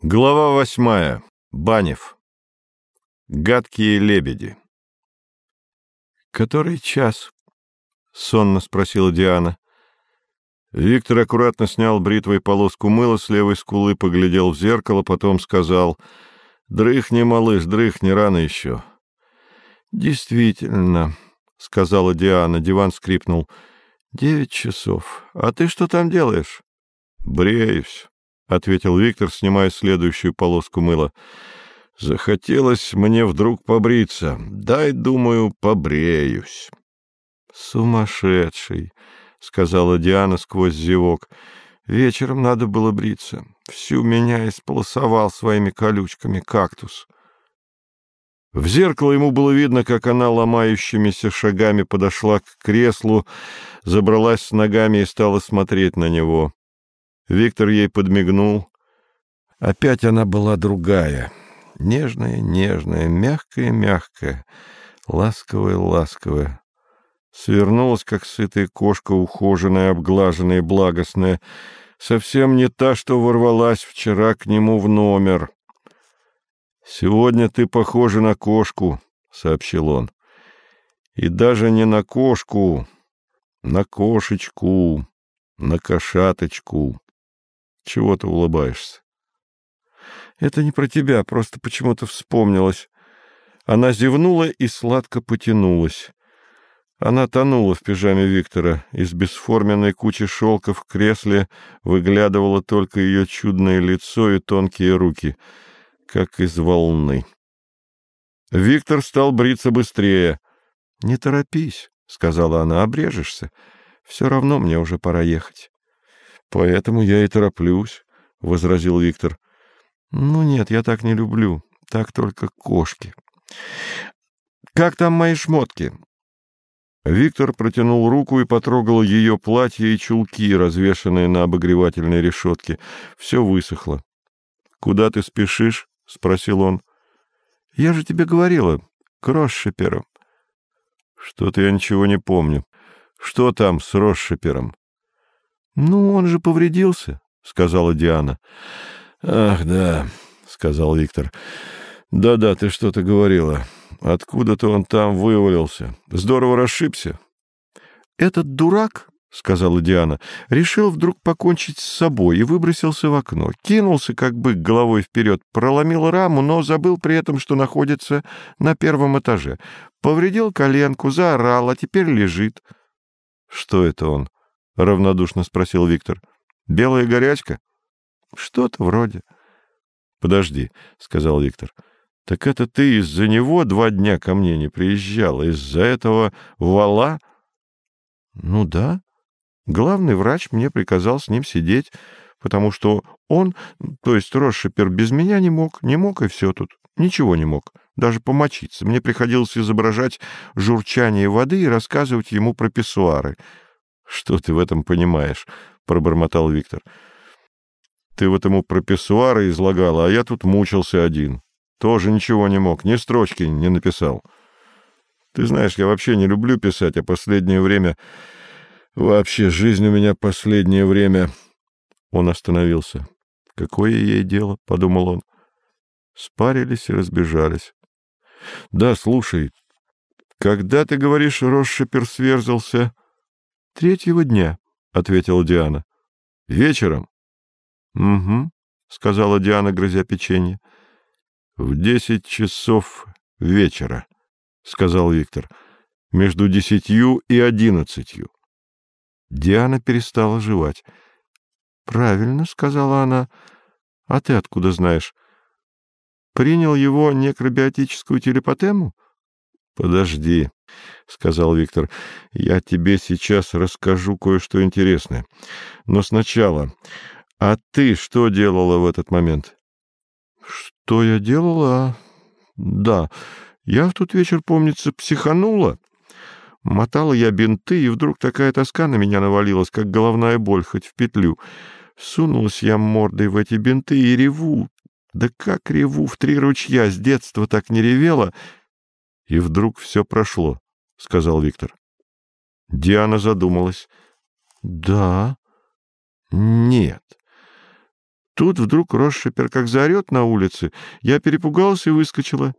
Глава восьмая. Банев. Гадкие лебеди. «Который час?» — сонно спросила Диана. Виктор аккуратно снял бритвой полоску мыла с левой скулы, поглядел в зеркало, потом сказал, «Дрыхни, малыш, дрыхни, рано еще». «Действительно», — сказала Диана, диван скрипнул, «девять часов. А ты что там делаешь?» «Бреюсь». — ответил Виктор, снимая следующую полоску мыла. «Захотелось мне вдруг побриться. Дай, думаю, побреюсь». «Сумасшедший», — сказала Диана сквозь зевок. «Вечером надо было бриться. Всю меня исполосовал своими колючками кактус». В зеркало ему было видно, как она ломающимися шагами подошла к креслу, забралась с ногами и стала смотреть на него. Виктор ей подмигнул. Опять она была другая. Нежная, нежная, мягкая, мягкая, ласковая, ласковая. Свернулась, как сытая кошка, ухоженная, обглаженная, благостная. Совсем не та, что ворвалась вчера к нему в номер. «Сегодня ты похожа на кошку», — сообщил он. «И даже не на кошку, на кошечку, на кошаточку». Чего ты улыбаешься? Это не про тебя, просто почему-то вспомнилось. Она зевнула и сладко потянулась. Она тонула в пижаме Виктора. Из бесформенной кучи шелка в кресле выглядывало только ее чудное лицо и тонкие руки, как из волны. Виктор стал бриться быстрее. — Не торопись, — сказала она, — обрежешься. Все равно мне уже пора ехать. — Поэтому я и тороплюсь, — возразил Виктор. — Ну нет, я так не люблю. Так только кошки. — Как там мои шмотки? Виктор протянул руку и потрогал ее платье и чулки, развешанные на обогревательной решетке. Все высохло. — Куда ты спешишь? — спросил он. — Я же тебе говорила, к Росшиперу. — Что-то я ничего не помню. Что там с Росшипером? «Ну, он же повредился», — сказала Диана. «Ах, да», — сказал Виктор. «Да-да, ты что-то говорила. Откуда-то он там вывалился. Здорово расшибся». «Этот дурак», — сказала Диана, — решил вдруг покончить с собой и выбросился в окно. Кинулся, как бы головой вперед, проломил раму, но забыл при этом, что находится на первом этаже. Повредил коленку, заорал, а теперь лежит. «Что это он?» — равнодушно спросил Виктор. «Белая горячка?» «Что-то вроде». «Подожди», — сказал Виктор. «Так это ты из-за него два дня ко мне не приезжала? Из-за этого вала?» «Ну да. Главный врач мне приказал с ним сидеть, потому что он, то есть Росшипер, без меня не мог, не мог и все тут. Ничего не мог, даже помочиться. Мне приходилось изображать журчание воды и рассказывать ему про писсуары». Что ты в этом понимаешь? пробормотал Виктор. Ты вот ему про писсуары излагала, а я тут мучился один. Тоже ничего не мог, ни строчки не написал. Ты знаешь, я вообще не люблю писать, а последнее время... Вообще, жизнь у меня последнее время... Он остановился. «Какое ей дело?» — подумал он. Спарились и разбежались. «Да, слушай, когда, ты говоришь, Росшипер сверзался...» Третьего дня, — ответила Диана. — Вечером? — Угу, — сказала Диана, грызя печенье. — В десять часов вечера, — сказал Виктор, — между десятью и одиннадцатью. Диана перестала жевать. — Правильно, — сказала она. — А ты откуда знаешь? Принял его некробиотическую телепатему? — Подожди, — сказал Виктор. — Я тебе сейчас расскажу кое-что интересное. Но сначала... А ты что делала в этот момент? — Что я делала? Да, я в тот вечер, помнится, психанула. Мотала я бинты, и вдруг такая тоска на меня навалилась, как головная боль, хоть в петлю. Сунулась я мордой в эти бинты и реву. Да как реву в три ручья, с детства так не ревела — и вдруг все прошло, — сказал Виктор. Диана задумалась. — Да. — Нет. Тут вдруг Росшипер как заорет на улице. Я перепугалась и выскочила.